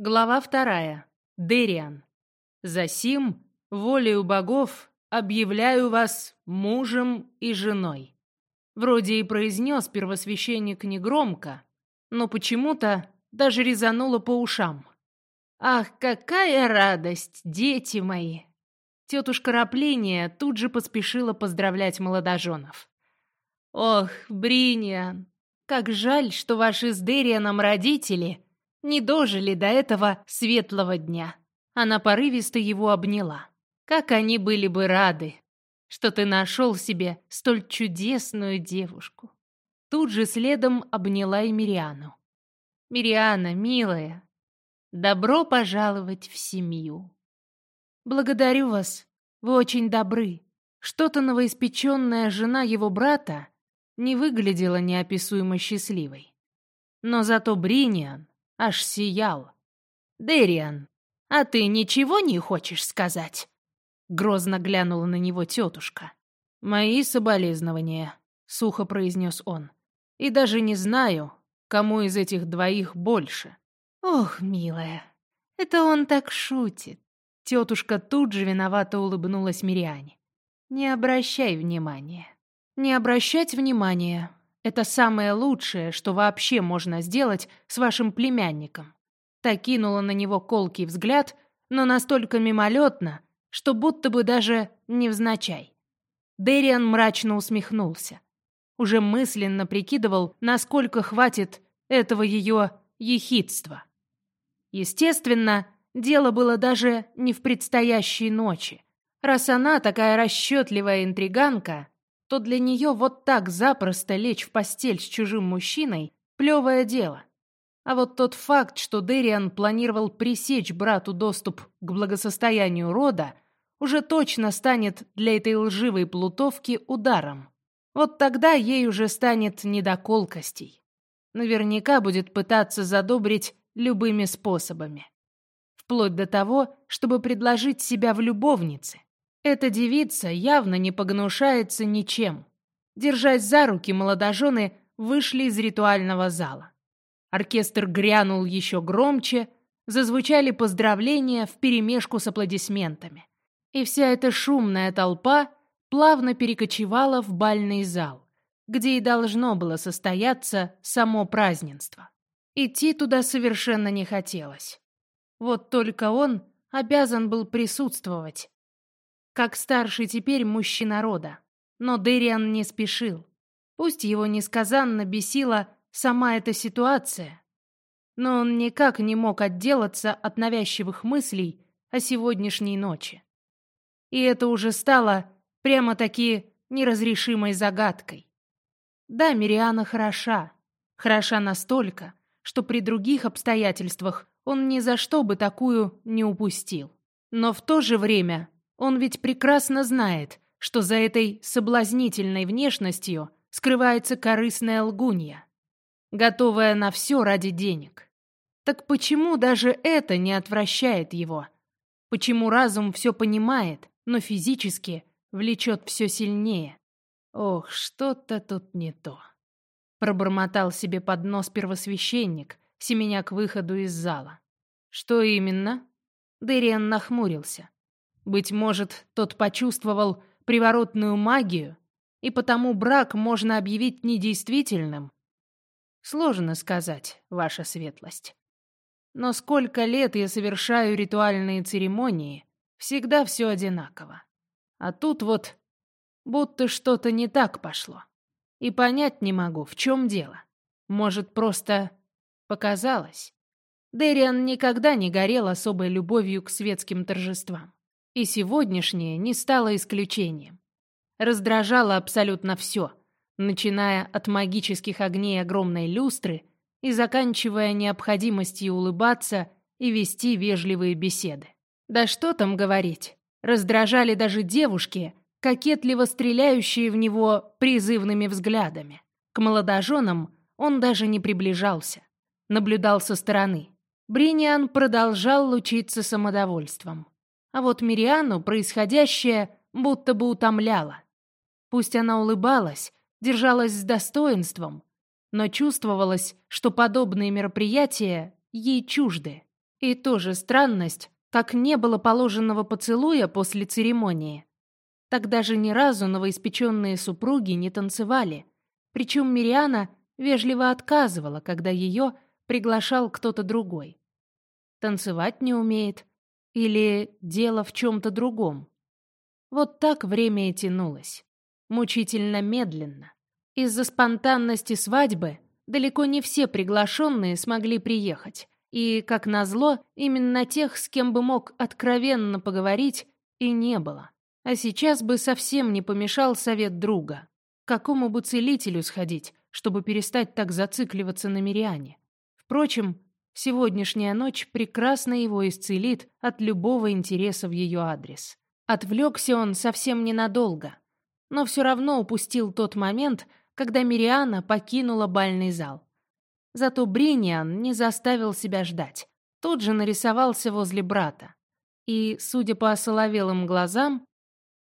Глава вторая. Дериан. Засим, волею богов, объявляю вас мужем и женой. Вроде и произнес первосвященник негромко, но почему-то даже резануло по ушам. Ах, какая радость, дети мои! Тетушка Рапления тут же поспешила поздравлять молодоженов. Ох, Бриниан, как жаль, что ваши с Дерианом родители не дожили до этого светлого дня. Она порывисто его обняла. Как они были бы рады, что ты нашел себе столь чудесную девушку. Тут же следом обняла и Мириану. Мириана, милая, добро пожаловать в семью. Благодарю вас, вы очень добры. Что-то новоиспеченная жена его брата не выглядела неописуемо счастливой. Но зато Бриниан аж сиял. «Дэриан, а ты ничего не хочешь сказать?» Грозно глянула на него тетушка. «Мои соболезнования», — сухо произнес он. «И даже не знаю, кому из этих двоих больше». «Ох, милая, это он так шутит». Тетушка тут же виновато улыбнулась Мириане. «Не обращай внимания». «Не обращать внимания это самое лучшее, что вообще можно сделать с вашим племянником. Так кинула на него колкий взгляд, но настолько мимолетно, что будто бы даже невзначай. Дэриан мрачно усмехнулся. Уже мысленно прикидывал, насколько хватит этого ее ехидства. Естественно, дело было даже не в предстоящей ночи. Раз она такая расчетливая интриганка, то для нее вот так запросто лечь в постель с чужим мужчиной – плевое дело. А вот тот факт, что Дериан планировал пресечь брату доступ к благосостоянию рода, уже точно станет для этой лживой плутовки ударом. Вот тогда ей уже станет недоколкостей. Наверняка будет пытаться задобрить любыми способами. Вплоть до того, чтобы предложить себя в любовнице. Эта девица явно не погнушается ничем. Держась за руки, молодожены вышли из ритуального зала. Оркестр грянул еще громче, зазвучали поздравления вперемешку с аплодисментами. И вся эта шумная толпа плавно перекочевала в бальный зал, где и должно было состояться само празднество. Идти туда совершенно не хотелось. Вот только он обязан был присутствовать, как старший теперь мужчина рода. Но Дэриан не спешил. Пусть его несказанно бесила сама эта ситуация, но он никак не мог отделаться от навязчивых мыслей о сегодняшней ночи. И это уже стало прямо-таки неразрешимой загадкой. Да, Мириана хороша. Хороша настолько, что при других обстоятельствах он ни за что бы такую не упустил. Но в то же время он ведь прекрасно знает, что за этой соблазнительной внешностью скрывается корыстная лгунья, готовая на все ради денег. Так почему даже это не отвращает его? Почему разум все понимает, но физически влечет все сильнее? Ох, что-то тут не то. Пробормотал себе под нос первосвященник, семеня к выходу из зала. Что именно? Дэриан нахмурился. Быть может, тот почувствовал приворотную магию, и потому брак можно объявить недействительным? Сложно сказать, ваша светлость. Но сколько лет я совершаю ритуальные церемонии, всегда все одинаково. А тут вот будто что-то не так пошло. И понять не могу, в чем дело. Может, просто показалось. Дэриан никогда не горел особой любовью к светским торжествам. И сегодняшнее не стало исключением. Раздражало абсолютно все, начиная от магических огней огромной люстры и заканчивая необходимостью улыбаться и вести вежливые беседы. Да что там говорить, раздражали даже девушки, кокетливо стреляющие в него призывными взглядами. К молодоженам он даже не приближался, наблюдал со стороны. Бриниан продолжал лучиться самодовольством. А вот Мириану происходящее будто бы утомляло. Пусть она улыбалась, держалась с достоинством, но чувствовалось, что подобные мероприятия ей чужды. И тоже странность, как не было положенного поцелуя после церемонии. Так даже ни разу новоиспеченные супруги не танцевали. Причем Мириана вежливо отказывала, когда ее приглашал кто-то другой. Танцевать не умеет. Или дело в чем-то другом. Вот так время и тянулось. Мучительно медленно. Из-за спонтанности свадьбы далеко не все приглашенные смогли приехать. И, как назло, именно тех, с кем бы мог откровенно поговорить, и не было. А сейчас бы совсем не помешал совет друга. К какому бы целителю сходить, чтобы перестать так зацикливаться на Мириане? Впрочем, сегодняшняя ночь прекрасно его исцелит от любого интереса в ее адрес. Отвлекся он совсем ненадолго, но все равно упустил тот момент, когда Мириана покинула бальный зал. Зато Бриниан не заставил себя ждать. Тут же нарисовался возле брата. И, судя по осоловелым глазам,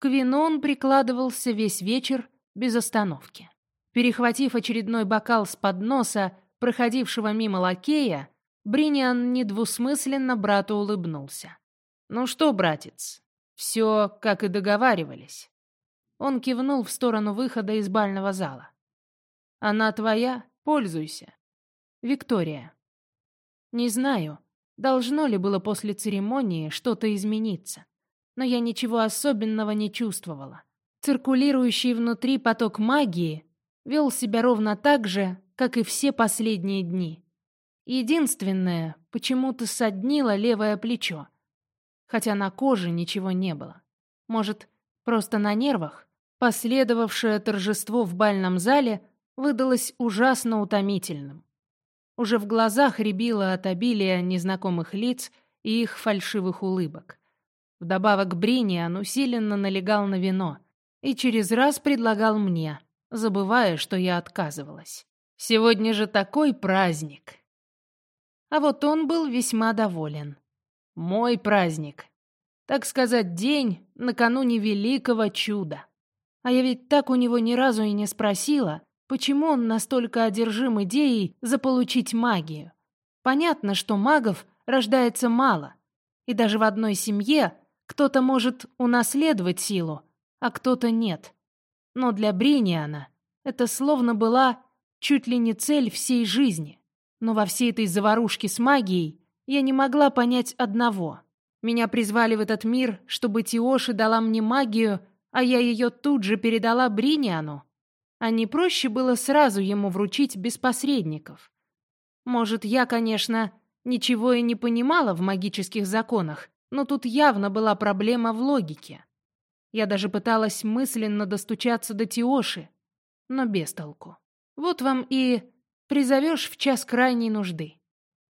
к вину он прикладывался весь вечер без остановки. Перехватив очередной бокал с подноса, проходившего мимо лакея, Бриниан недвусмысленно брату улыбнулся. «Ну что, братец, все, как и договаривались». Он кивнул в сторону выхода из бального зала. «Она твоя, пользуйся. Виктория. Не знаю, должно ли было после церемонии что-то измениться, но я ничего особенного не чувствовала. Циркулирующий внутри поток магии вел себя ровно так же, как и все последние дни. Единственное, почему-то соднило левое плечо, хотя на коже ничего не было. Может, просто на нервах? Последовавшее торжество в бальном зале выдалось ужасно утомительным. Уже в глазах рябило от обилия незнакомых лиц и их фальшивых улыбок. Вдобавок Бриниан усиленно налегал на вино и через раз предлагал мне, забывая, что я отказывалась. Сегодня же такой праздник. А вот он был весьма доволен. Мой праздник. Так сказать, день накануне великого чуда. А я ведь так у него ни разу и не спросила, Почему он настолько одержим идеей заполучить магию? Понятно, что магов рождается мало, и даже в одной семье кто-то может унаследовать силу, а кто-то нет. Но для Бриниана это словно была чуть ли не цель всей жизни. Но во всей этой заварушке с магией я не могла понять одного. Меня призвали в этот мир, чтобы Тиоши дала мне магию, а я ее тут же передала Бриниану. А не проще было сразу ему вручить без посредников? Может, я, конечно, ничего и не понимала в магических законах, но тут явно была проблема в логике. Я даже пыталась мысленно достучаться до Тиоши, но без толку. Вот вам и призовешь в час крайней нужды.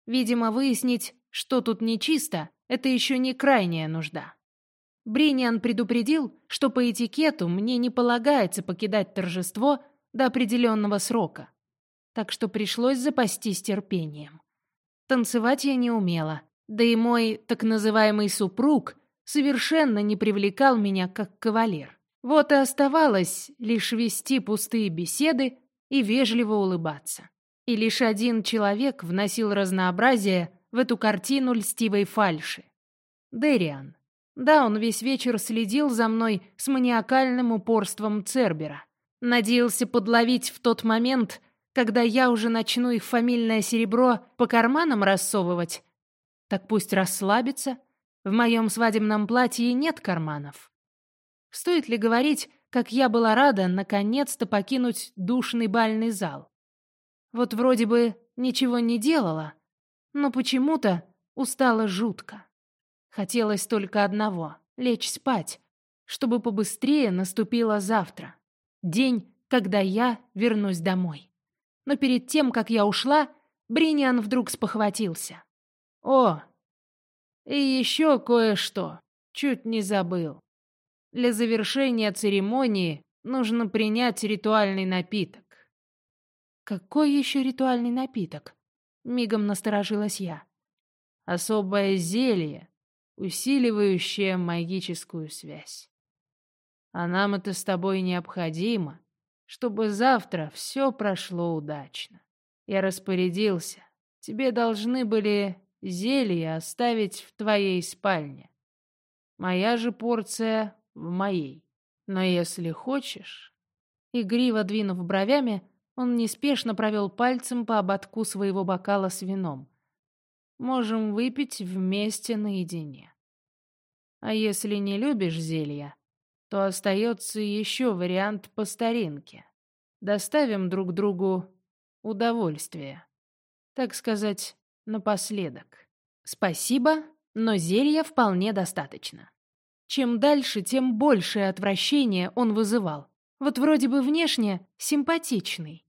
Видимо, выяснить, что тут нечисто, это еще не крайняя нужда. Бриниан предупредил, что по этикету мне не полагается покидать торжество до определенного срока, так что пришлось запастись терпением. Танцевать я не умела, да и мой так называемый супруг совершенно не привлекал меня как кавалер. Вот и оставалось лишь вести пустые беседы и вежливо улыбаться. И лишь один человек вносил разнообразие в эту картину льстивой фальши. Дериан. Да, он весь вечер следил за мной с маниакальным упорством Цербера. Надеялся подловить в тот момент, когда я уже начну их фамильное серебро по карманам рассовывать. Так пусть расслабится. В моем свадебном платье нет карманов. Стоит ли говорить, как я была рада наконец-то покинуть душный бальный зал? Вот вроде бы ничего не делала, но почему-то устала жутко. Хотелось только одного — лечь спать, чтобы побыстрее наступило завтра. День, когда я вернусь домой. Но перед тем, как я ушла, Бриниан вдруг спохватился. «О, и еще кое-что. Чуть не забыл. Для завершения церемонии нужно принять ритуальный напиток». «Какой еще ритуальный напиток?» Мигом насторожилась я. «Особое зелье, усиливающее магическую связь. А нам это с тобой необходимо, чтобы завтра все прошло удачно. Я распорядился. Тебе должны были зелье оставить в твоей спальне. Моя же порция в моей. Но если хочешь...» Игриво двинув бровями, он неспешно провел пальцем по ободку своего бокала с вином. «Можем выпить вместе наедине. А если не любишь зелья, то остается еще вариант по старинке. Доставим друг другу удовольствие. Так сказать, напоследок. Спасибо, но зелья вполне достаточно. Чем дальше, тем большее отвращение он вызывал. Вот вроде бы внешне симпатичный.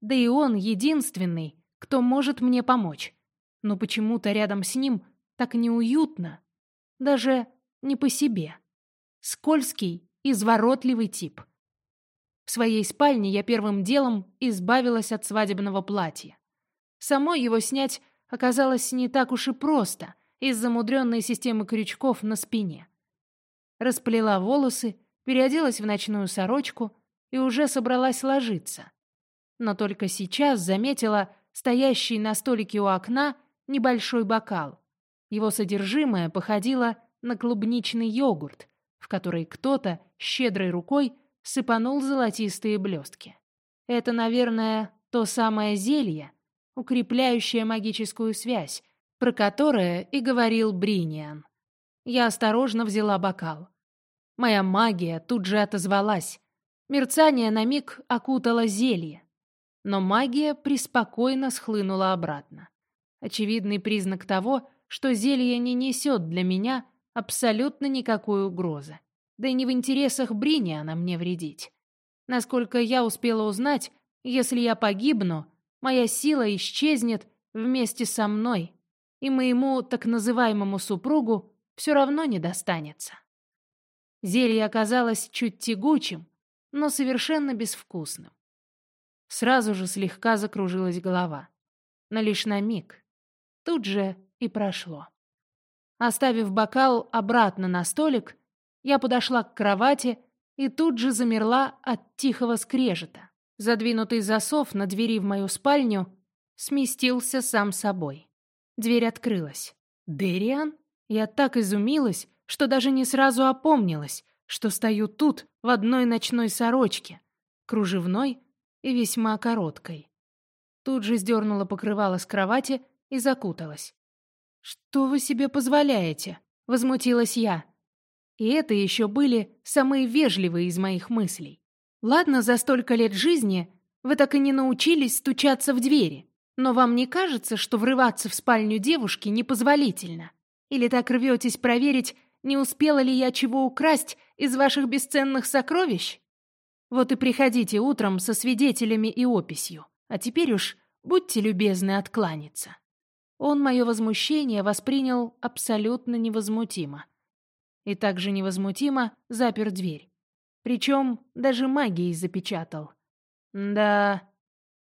Да и он единственный, кто может мне помочь. Но почему-то рядом с ним так неуютно. Даже не по себе. Скользкий, изворотливый тип. В своей спальне я первым делом избавилась от свадебного платья. Самой его снять оказалось не так уж и просто из-за мудренной системы крючков на спине. Расплела волосы, переоделась в ночную сорочку и уже собралась ложиться. Но только сейчас заметила стоящий на столике у окна небольшой бокал. Его содержимое походило на клубничный йогурт, в который кто-то щедрой рукой сыпанул золотистые блестки. Это, наверное, то самое зелье, укрепляющее магическую связь, про которое и говорил Бриниан. Я осторожно взяла бокал. Моя магия тут же отозвалась. Мерцание на миг окутало зелье. Но магия преспокойно схлынула обратно. Очевидный признак того, что зелье не несет для меня абсолютно никакой угрозы. Да и не в интересах Брини она мне вредить. Насколько я успела узнать, если я погибну, моя сила исчезнет вместе со мной, и моему так называемому супругу все равно не достанется. Зелье оказалось чуть тягучим, но совершенно безвкусным. Сразу же слегка закружилась голова. Но лишь на миг. Тут же и прошло. Оставив бокал обратно на столик, я подошла к кровати и тут же замерла от тихого скрежета. Задвинутый засов на двери в мою спальню сместился сам собой. Дверь открылась. «Дериан?» Я так изумилась, что даже не сразу опомнилась, что стою тут в одной ночной сорочке, кружевной и весьма короткой. Тут же сдернула покрывало с кровати и закуталась. «Что вы себе позволяете?» — возмутилась я. И это еще были самые вежливые из моих мыслей. Ладно, за столько лет жизни вы так и не научились стучаться в двери, но вам не кажется, что врываться в спальню девушки непозволительно? Или так рветесь проверить, не успела ли я чего украсть из ваших бесценных сокровищ? Вот и приходите утром со свидетелями и описью. А теперь уж будьте любезны откланяться. Он мое возмущение воспринял абсолютно невозмутимо. И также невозмутимо запер дверь. Причем даже магией запечатал. Да,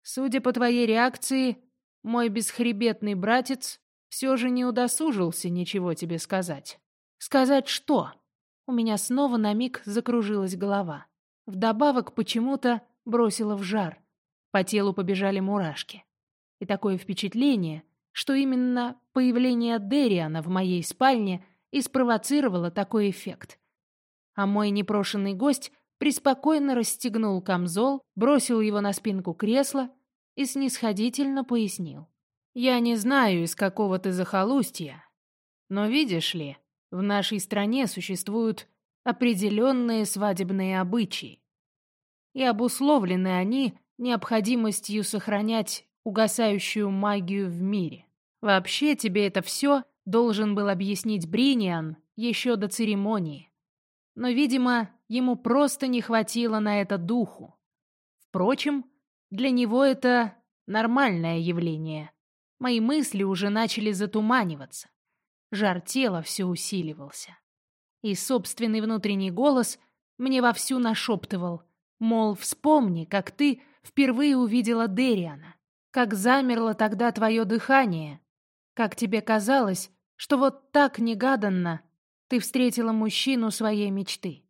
судя по твоей реакции, мой бесхребетный братец все же не удосужился ничего тебе сказать. Сказать что? У меня снова на миг закружилась голова. Вдобавок почему-то бросила в жар. По телу побежали мурашки. И такое впечатление — что именно появление Дериана в моей спальне и спровоцировало такой эффект. А мой непрошенный гость преспокойно расстегнул камзол, бросил его на спинку кресла и снисходительно пояснил. «Я не знаю, из какого ты захолустья, но видишь ли, в нашей стране существуют определенные свадебные обычаи, и обусловлены они необходимостью сохранять угасающую магию в мире. Вообще тебе это все должен был объяснить Бриниан еще до церемонии. Но, видимо, ему просто не хватило на это духу. Впрочем, для него это нормальное явление. Мои мысли уже начали затуманиваться. Жар тела все усиливался. И собственный внутренний голос мне вовсю нашептывал, мол, вспомни, как ты впервые увидела Дериана. Как замерло тогда твое дыхание? Как тебе казалось, что вот так негаданно ты встретила мужчину своей мечты?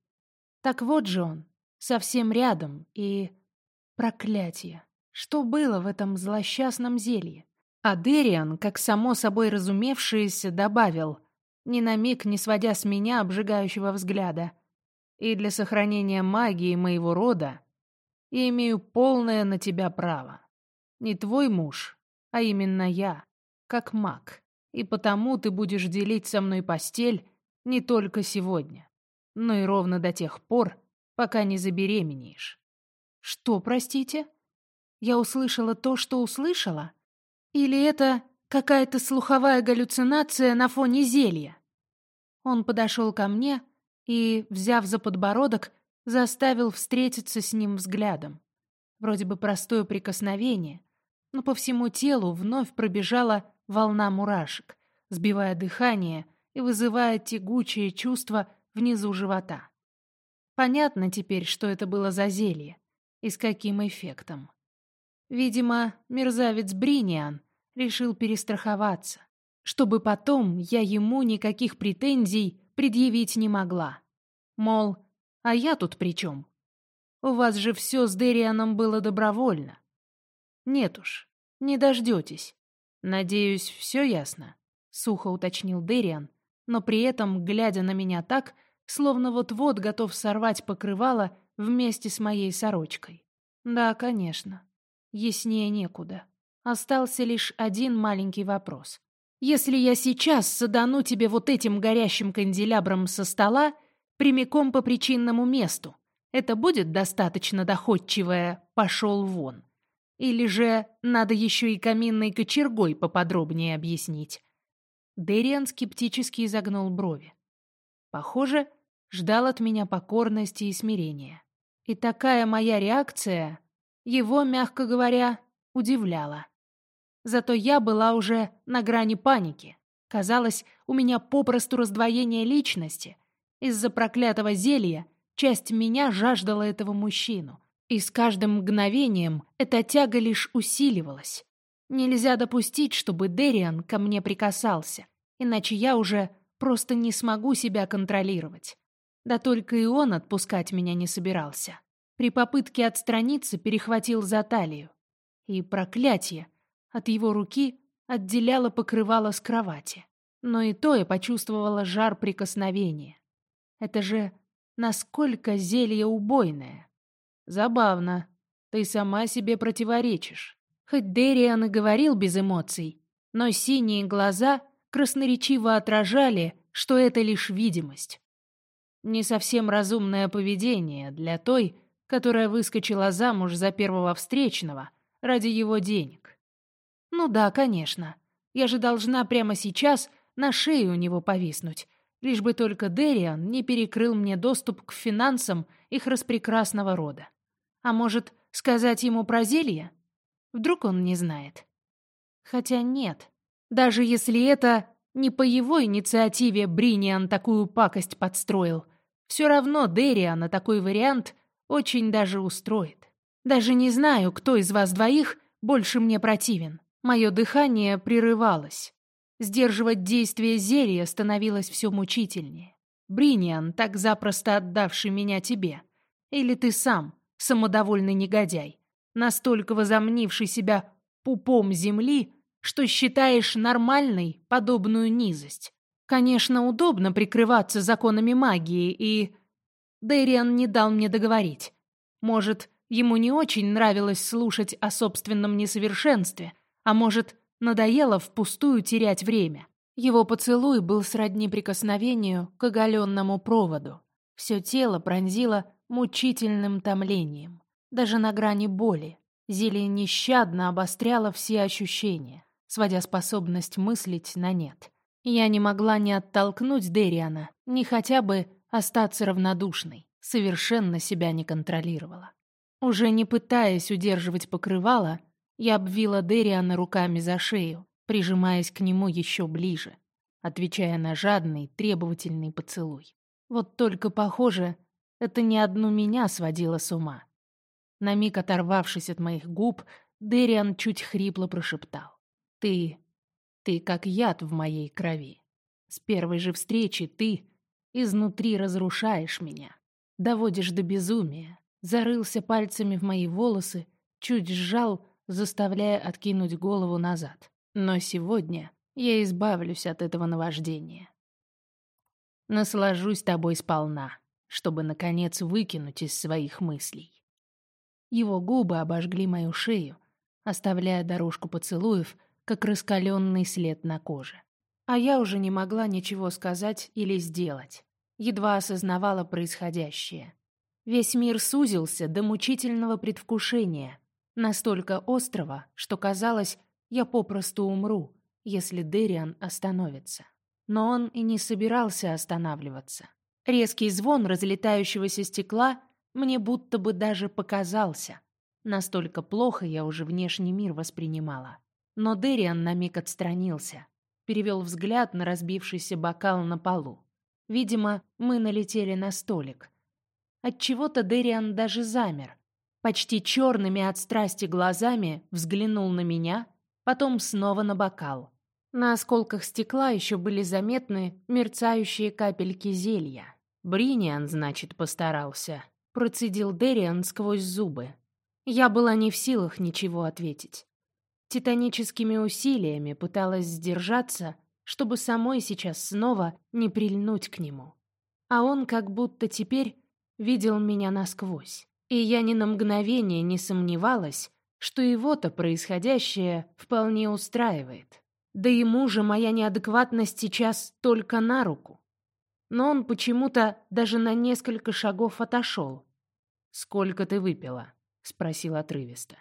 Так вот же он, совсем рядом, и... Проклятие! Что было в этом злосчастном зелье? А Дериан, как само собой разумевшееся, добавил, ни на миг не сводя с меня обжигающего взгляда. «И для сохранения магии моего рода я имею полное на тебя право. Не твой муж, а именно я, как маг. И потому ты будешь делить со мной постель не только сегодня, но и ровно до тех пор, пока не забеременеешь». «Что, простите?» Я услышала то, что услышала? Или это какая-то слуховая галлюцинация на фоне зелья? Он подошел ко мне и, взяв за подбородок, заставил встретиться с ним взглядом. Вроде бы простое прикосновение, но по всему телу вновь пробежала волна мурашек, сбивая дыхание и вызывая тягучее чувство внизу живота. Понятно теперь, что это было за зелье и с каким эффектом. Видимо, мерзавец Бриниан решил перестраховаться, чтобы потом я ему никаких претензий предъявить не могла. Мол, а я тут при чем? У вас же все с Дерианом было добровольно. Нет уж, не дождетесь. Надеюсь, все ясно, сухо уточнил Дериан, но при этом, глядя на меня так, словно вот-вот готов сорвать покрывало вместе с моей сорочкой. Да, конечно. Яснее некуда. Остался лишь один маленький вопрос. Если я сейчас садану тебе вот этим горящим канделябром со стола прямиком по причинному месту, это будет достаточно доходчивое «пошел вон»? Или же надо еще и каминной кочергой поподробнее объяснить? Дэриан скептически изогнул брови. Похоже, ждал от меня покорности и смирения. И такая моя реакция его, мягко говоря, удивляло. Зато я была уже на грани паники. Казалось, у меня попросту раздвоение личности. Из-за проклятого зелья часть меня жаждала этого мужчину. И с каждым мгновением эта тяга лишь усиливалась. Нельзя допустить, чтобы Дериан ко мне прикасался, иначе я уже просто не смогу себя контролировать. Да только и он отпускать меня не собирался. При попытке отстраниться перехватил за талию. И проклятие! От его руки отделяло покрывало с кровати. Но и то я почувствовала жар прикосновения. Это же насколько зелье убойное. Забавно. Ты сама себе противоречишь. Хоть Дериан и говорил без эмоций, но синие глаза красноречиво отражали, что это лишь видимость. Не совсем разумное поведение для той, которая выскочила замуж за первого встречного ради его денег. Ну да, конечно. Я же должна прямо сейчас на шее у него повиснуть, лишь бы только Дериан не перекрыл мне доступ к финансам их распрекрасного рода. А может, сказать ему про зелье? Вдруг он не знает. Хотя нет. Даже если это не по его инициативе Бриниан такую пакость подстроил, все равно Дериана такой вариант очень даже устроит. Даже не знаю, кто из вас двоих больше мне противен. Мое дыхание прерывалось. Сдерживать действие зелья становилось все мучительнее. Бриниан, так запросто отдавший меня тебе. Или ты сам, самодовольный негодяй, настолько возомнивший себя пупом земли, что считаешь нормальной подобную низость. Конечно, удобно прикрываться законами магии и... Дэриан не дал мне договорить. Может, ему не очень нравилось слушать о собственном несовершенстве, а может, надоело впустую терять время. Его поцелуй был сродни прикосновению к оголенному проводу. Все тело пронзило мучительным томлением. Даже на грани боли. Зелье нещадно обостряло все ощущения, сводя способность мыслить на нет. Я не могла ни оттолкнуть Дериана, ни хотя бы остаться равнодушной, совершенно себя не контролировала. Уже не пытаясь удерживать покрывало, я обвила Дериана руками за шею, прижимаясь к нему еще ближе, отвечая на жадный, требовательный поцелуй. Вот только, похоже, это не одну меня сводило с ума. На миг оторвавшись от моих губ, Дериан чуть хрипло прошептал. «Ты... ты как яд в моей крови. С первой же встречи ты Изнутри разрушаешь меня, доводишь до безумия. Зарылся пальцами в мои волосы, чуть сжал, заставляя откинуть голову назад. Но сегодня я избавлюсь от этого наваждения. Наслажусь тобой сполна, чтобы, наконец, выкинуть из своих мыслей. Его губы обожгли мою шею, оставляя дорожку поцелуев, как раскаленный след на коже. А я уже не могла ничего сказать или сделать. Едва осознавала происходящее. Весь мир сузился до мучительного предвкушения, настолько острого, что казалось, я попросту умру, если Дериан остановится. Но он и не собирался останавливаться. Резкий звон разлетающегося стекла мне будто бы даже показался. Настолько плохо я уже внешний мир воспринимала. Но Дериан на миг отстранился, перевел взгляд на разбившийся бокал на полу. Видимо, мы налетели на столик. От чего-то Дериан даже замер, почти черными от страсти глазами взглянул на меня, потом снова на бокал. На осколках стекла еще были заметны мерцающие капельки зелья. Бриниан, значит, постарался. Процедил Дериан сквозь зубы. Я была не в силах ничего ответить. Титаническими усилиями пыталась сдержаться, чтобы самой сейчас снова не прильнуть к нему. А он как будто теперь видел меня насквозь. И я ни на мгновение не сомневалась, что его-то происходящее вполне устраивает. Да ему же моя неадекватность сейчас только на руку. Но он почему-то даже на несколько шагов отошел. «Сколько ты выпила?» — спросил отрывисто.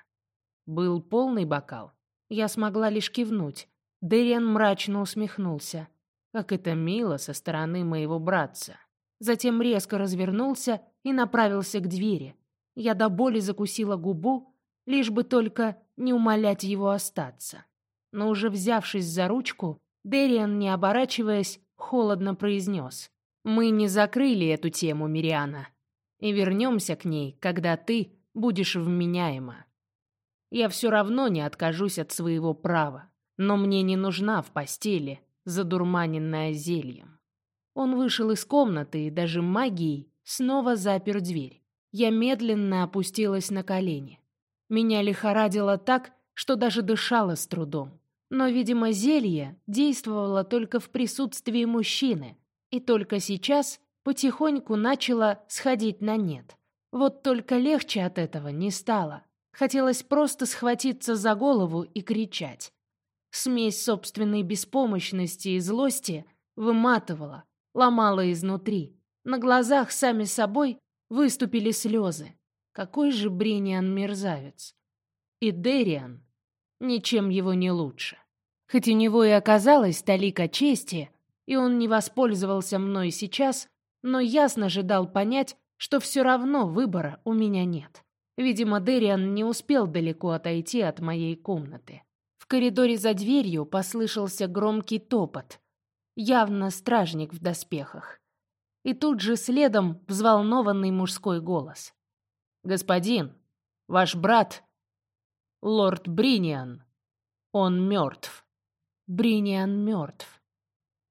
«Был полный бокал?» Я смогла лишь кивнуть. Дэриан мрачно усмехнулся. Как это мило со стороны моего братца. Затем резко развернулся и направился к двери. Я до боли закусила губу, лишь бы только не умолять его остаться но уже взявшись за ручку, Дериан, не оборачиваясь, холодно произнес. «Мы не закрыли эту тему, Мириана, и вернемся к ней, когда ты будешь вменяема. Я все равно не откажусь от своего права, но мне не нужна в постели задурманенная зельем». Он вышел из комнаты и даже магией снова запер дверь. Я медленно опустилась на колени. Меня лихорадило так, что даже дышала с трудом. Но, видимо, зелье действовало только в присутствии мужчины, и только сейчас потихоньку начало сходить на нет. Вот только легче от этого не стало. Хотелось просто схватиться за голову и кричать. Смесь собственной беспомощности и злости выматывала, ломала изнутри. На глазах сами собой выступили слезы. Какой же Бриниан мерзавец. И Дериан ничем его не лучше. Хоть у него и оказалась талика чести, и он не воспользовался мной сейчас, но ясно же дал понять, что все равно выбора у меня нет. Видимо, Дериан не успел далеко отойти от моей комнаты. В коридоре за дверью послышался громкий топот. Явно стражник в доспехах. И тут же следом взволнованный мужской голос. «Господин, ваш брат, лорд Бриниан, он мертв». Бриниан мертв.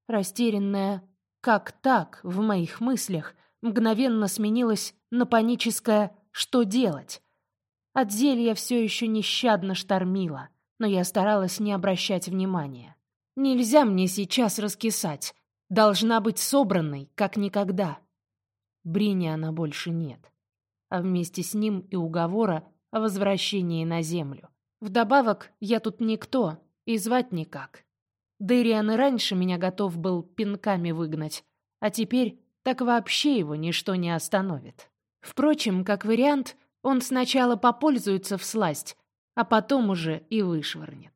Растерянная «как так?» в моих мыслях мгновенно сменилась на паническое «что делать?». От зелья все еще нещадно штормило, но я старалась не обращать внимания. Нельзя мне сейчас раскисать. Должна быть собранной, как никогда. Бриниана больше нет. А вместе с ним и уговора о возвращении на землю. Вдобавок, я тут никто, и звать никак. Дэриан и раньше меня готов был пинками выгнать, а теперь так вообще его ничто не остановит. Впрочем, как вариант, он сначала попользуется в сласть, а потом уже и вышвырнет.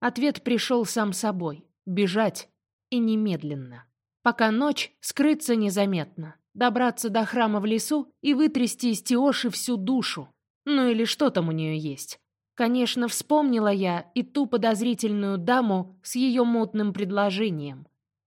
Ответ пришел сам собой — бежать и немедленно. Пока ночь, скрыться незаметно, добраться до храма в лесу и вытрясти из Теоши всю душу. Ну или что там у нее есть. Конечно, вспомнила я и ту подозрительную даму с ее мутным предложением.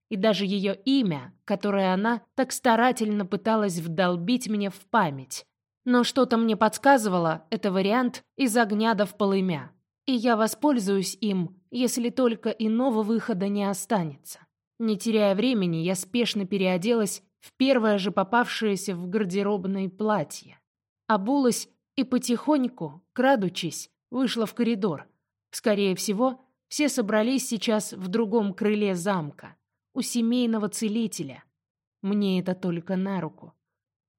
И даже ее имя, которое она так старательно пыталась вдолбить мне в память. Но что-то мне подсказывало, это вариант из огня до в полымя. И я воспользуюсь им, если только иного выхода не останется. Не теряя времени, я спешно переоделась в первое же попавшееся в гардеробное платье. Обулась и потихоньку, крадучись, вышла в коридор. Скорее всего, Все собрались сейчас в другом крыле замка, у семейного целителя. Мне это только на руку.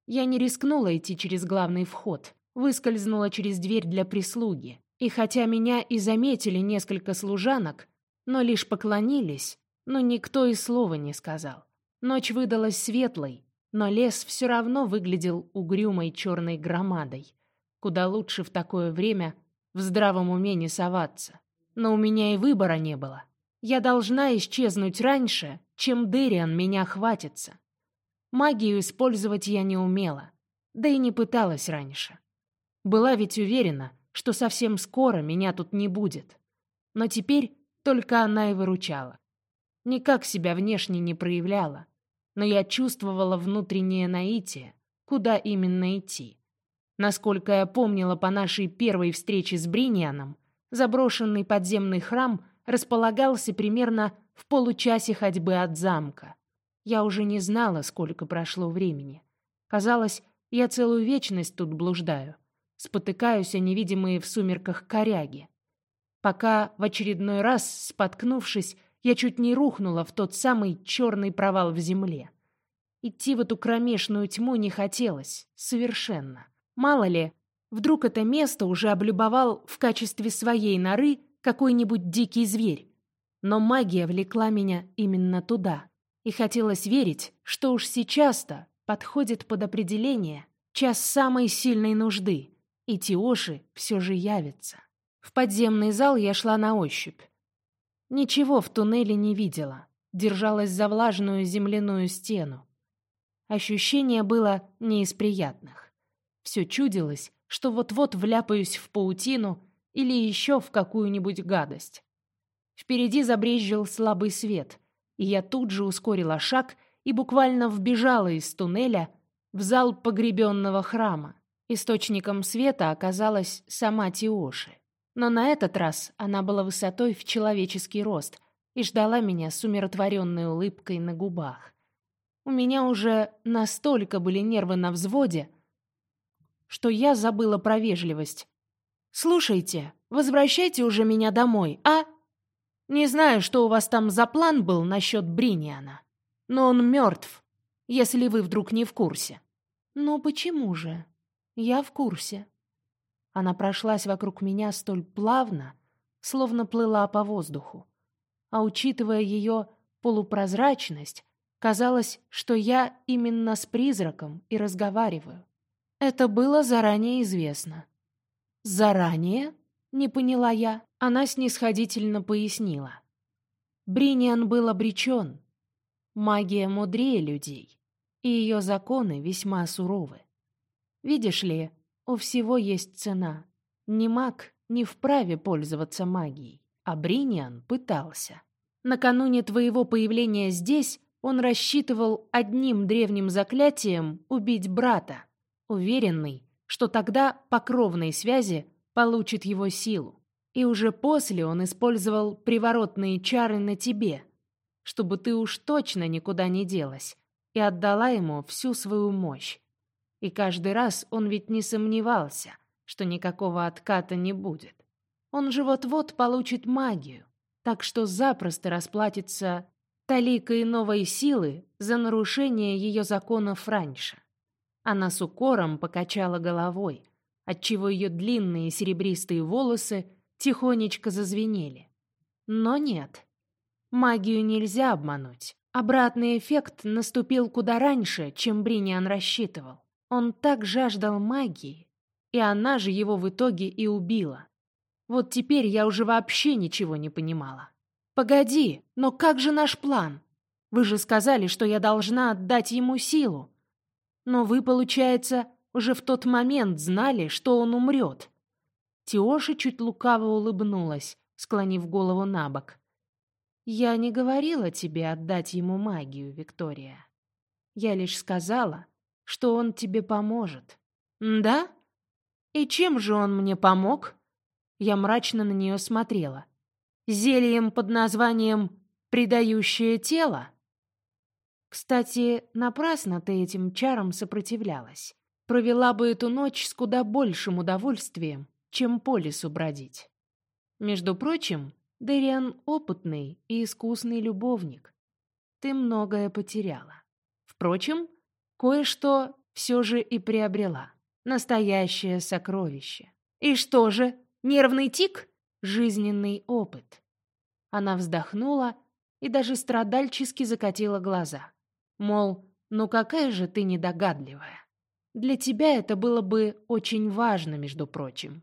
Я не рискнула идти через главный вход, выскользнула через дверь для прислуги. И хотя меня и заметили несколько служанок, но лишь поклонились, но никто и слова не сказал. Ночь выдалась светлой, но лес все равно выглядел угрюмой черной громадой, куда лучше в такое время в здравом уме не соваться. Но у меня и выбора не было. Я должна исчезнуть раньше, чем Дэриан меня хватится. Магию использовать я не умела, да и не пыталась раньше. Была ведь уверена, что совсем скоро меня тут не будет. Но теперь только она и выручала. Никак себя внешне не проявляла, но я чувствовала внутреннее наитие, куда именно идти. Насколько я помнила по нашей первой встрече с Бринианом, заброшенный подземный храм располагался примерно в получасе ходьбы от замка. Я уже не знала, сколько прошло времени. Казалось, я целую вечность тут блуждаю. Спотыкаюсь о невидимые в сумерках коряги. Пока в очередной раз, споткнувшись, я чуть не рухнула в тот самый черный провал в земле. Идти в эту кромешную тьму не хотелось. Совершенно. Мало ли, вдруг это место уже облюбовал в качестве своей норы какой-нибудь дикий зверь. Но магия влекла меня именно туда. И хотелось верить, что уж сейчас-то подходит под определение час самой сильной нужды, и Тиоши все же явится. В подземный зал я шла на ощупь. Ничего в туннеле не видела, держалась за влажную земляную стену. Ощущение было не из приятных. Все чудилось, что вот-вот вляпаюсь в паутину или еще в какую-нибудь гадость. Впереди забрезжил слабый свет, и я тут же ускорила шаг и буквально вбежала из туннеля в зал погребенного храма. Источником света оказалась сама Тиоши. Но на этот раз она была высотой в человеческий рост и ждала меня с умиротворенной улыбкой на губах. У меня уже настолько были нервы на взводе, что я забыла про вежливость. «Слушайте, возвращайте уже меня домой, а?» Не знаю, что у вас там за план был насчет Бриниана, но он мертв, если вы вдруг не в курсе. Ну почему же? Я в курсе. Она прошлась вокруг меня столь плавно, словно плыла по воздуху. А учитывая ее полупрозрачность, казалось, что я именно с призраком и разговариваю. Это было заранее известно. Заранее? Не поняла я. Она снисходительно пояснила. Бриниан был обречен. Магия мудрее людей, и ее законы весьма суровы. Видишь ли, у всего есть цена. Ни маг не вправе пользоваться магией, а Бриниан пытался. Накануне твоего появления здесь он рассчитывал одним древним заклятием убить брата, уверенный, что тогда по кровной связи получит его силу. И уже после он использовал приворотные чары на тебе, чтобы ты уж точно никуда не делась, и отдала ему всю свою мощь. И каждый раз он ведь не сомневался, что никакого отката не будет. Он же вот-вот получит магию, так что запросто расплатится таликой новой силы за нарушение ее законов раньше. Она с укором покачала головой, отчего ее длинные серебристые волосы тихонечко зазвенели. Но нет. Магию нельзя обмануть. Обратный эффект наступил куда раньше, чем Бриниан рассчитывал. Он так жаждал магии, и она же его в итоге и убила. Вот теперь я уже вообще ничего не понимала. «Погоди, но как же наш план? Вы же сказали, что я должна отдать ему силу. Но вы, получается, уже в тот момент знали, что он умрет. Тиоша чуть лукаво улыбнулась, склонив голову на бок. «Я не говорила тебе отдать ему магию, Виктория. Я лишь сказала, что он тебе поможет». «Да? И чем же он мне помог?» Я мрачно на нее смотрела. «Зельем под названием «Предающее тело»?» Кстати, напрасно ты этим чарам сопротивлялась провела бы эту ночь с куда большим удовольствием, чем по лесу бродить. Между прочим, Дэриан опытный и искусный любовник. Ты многое потеряла. Впрочем, кое-что все же и приобрела. Настоящее сокровище. И что же, нервный тик? Жизненный опыт. Она вздохнула и даже страдальчески закатила глаза. Мол, ну какая же ты недогадливая. Для тебя это было бы очень важно, между прочим.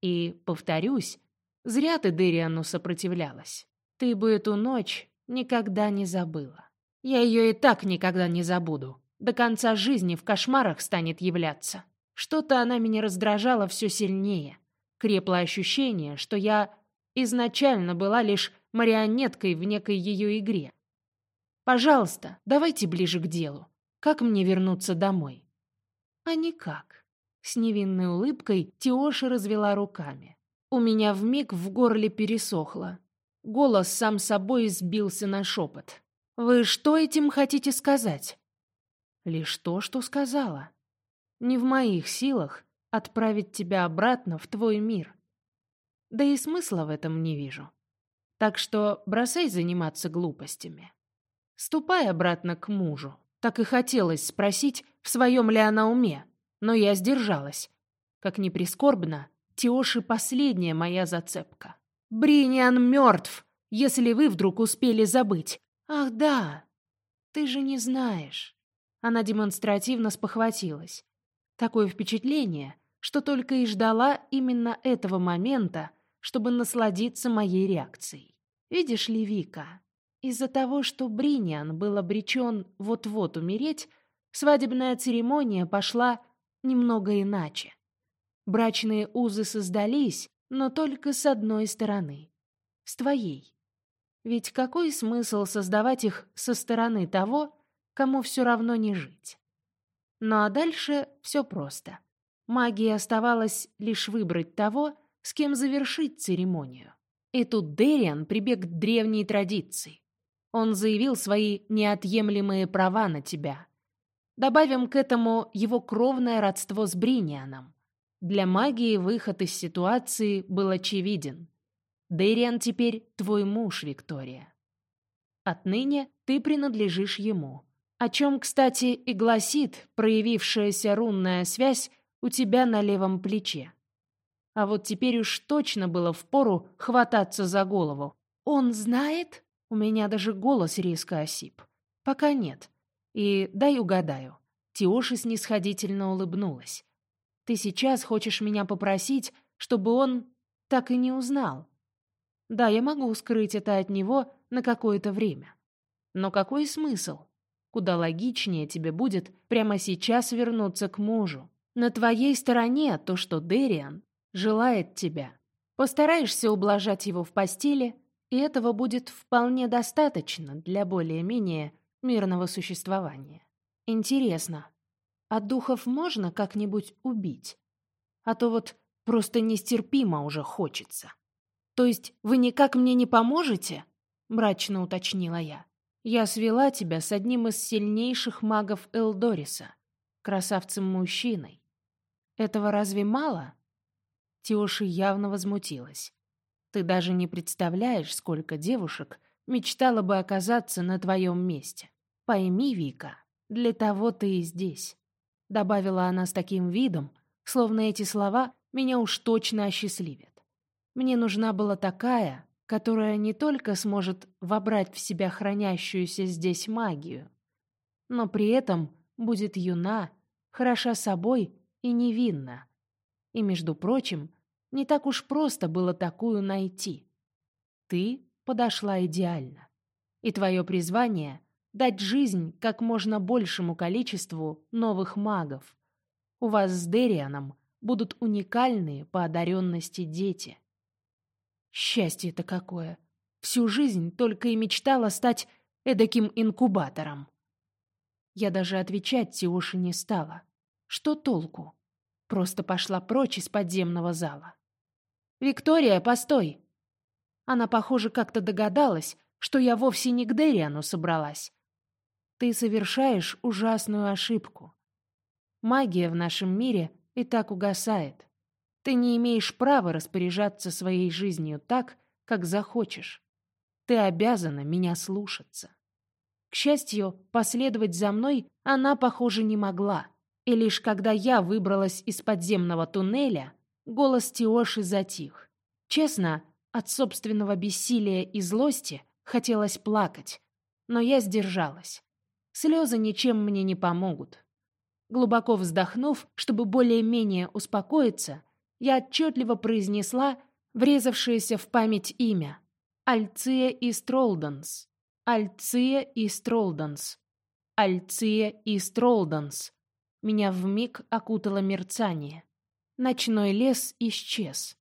И, повторюсь, зря ты Дыриану сопротивлялась. Ты бы эту ночь никогда не забыла. Я ее и так никогда не забуду. До конца жизни в кошмарах станет являться. Что-то она меня раздражала все сильнее. Крепло ощущение, что я изначально была лишь марионеткой в некой ее игре. Пожалуйста, давайте ближе к делу. Как мне вернуться домой? А никак. С невинной улыбкой Тиоша развела руками. У меня вмиг в горле пересохло. Голос сам собой сбился на шепот. «Вы что этим хотите сказать?» «Лишь то, что сказала. Не в моих силах отправить тебя обратно в твой мир. Да и смысла в этом не вижу. Так что бросай заниматься глупостями. Ступай обратно к мужу. Так и хотелось спросить, в своем ли она уме, но я сдержалась. Как ни прискорбно, Тиоши последняя моя зацепка. Бриниан мертв, если вы вдруг успели забыть. Ах да, ты же не знаешь. Она демонстративно спохватилась. Такое впечатление, что только и ждала именно этого момента, чтобы насладиться моей реакцией. Видишь ли, Вика, из-за того, что Бриниан был обречен вот-вот умереть, свадебная церемония пошла немного иначе. Брачные узы создались, но только с одной стороны. С твоей. Ведь какой смысл создавать их со стороны того, кому все равно не жить? Ну а дальше все просто. Магии оставалось лишь выбрать того, с кем завершить церемонию. И тут Дериан прибег к древней традиции. Он заявил свои неотъемлемые права на тебя. Добавим к этому его кровное родство с Бринианом. Для магии выход из ситуации был очевиден. Дэриан теперь твой муж, Виктория. Отныне ты принадлежишь ему. О чем, кстати, и гласит проявившаяся рунная связь у тебя на левом плече. А вот теперь уж точно было впору хвататься за голову. Он знает? У меня даже голос резко осип. Пока нет. И дай угадаю. Тиоши снисходительно улыбнулась. Ты сейчас хочешь меня попросить, чтобы он так и не узнал. Да, я могу скрыть это от него на какое-то время. Но какой смысл? Куда логичнее тебе будет прямо сейчас вернуться к мужу. На твоей стороне то, что Дериан желает тебя. Постараешься ублажать его в постели, и этого будет вполне достаточно для более-менее мирного существования. Интересно, а духов можно как-нибудь убить? А то вот просто нестерпимо уже хочется. То есть вы никак мне не поможете? Мрачно уточнила я. Я свела тебя с одним из сильнейших магов Элдориса, красавцем-мужчиной. Этого разве мало? Тиоши явно возмутилась. Ты даже не представляешь, сколько девушек мечтала бы оказаться на твоем месте. Пойми, Вика, для того ты и здесь. Добавила она с таким видом, словно эти слова меня уж точно осчастливят. Мне нужна была такая, которая не только сможет вобрать в себя хранящуюся здесь магию, но при этом будет юна, хороша собой и невинна. И, между прочим, не так уж просто было такую найти. Ты подошла идеально. И твое призвание — дать жизнь как можно большему количеству новых магов. У вас с Дерианом будут уникальные по одаренности дети. Счастье-то какое! Всю жизнь только и мечтала стать эдаким инкубатором. Я даже отвечать Тиоши не стала. Что толку? Просто пошла прочь из подземного зала. «Виктория, постой!» Она, похоже, как-то догадалась, что я вовсе не к Дериану собралась. Ты совершаешь ужасную ошибку. Магия в нашем мире и так угасает. Ты не имеешь права распоряжаться своей жизнью так, как захочешь. Ты обязана меня слушаться. К счастью, последовать за мной она, похоже, не могла. И лишь когда я выбралась из подземного туннеля, голос Тиоши затих. Честно, от собственного бессилия и злости хотелось плакать, но я сдержалась. Слезы ничем мне не помогут. Глубоко вздохнув, чтобы более-менее успокоиться, я отчетливо произнесла врезавшееся в память имя. Альция и Стролденс. Альция и Стролденс. Альция и Стролденс. Меня вмиг окутало мерцание. Ночной лес исчез.